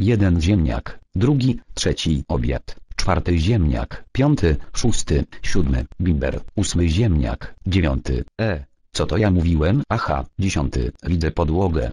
jeden ziemniak, drugi, trzeci obiad, czwarty ziemniak, piąty, szósty, siódmy, bimber, ósmy ziemniak, dziewiąty, e, co to ja mówiłem? Aha, dziesiąty, widzę podłogę,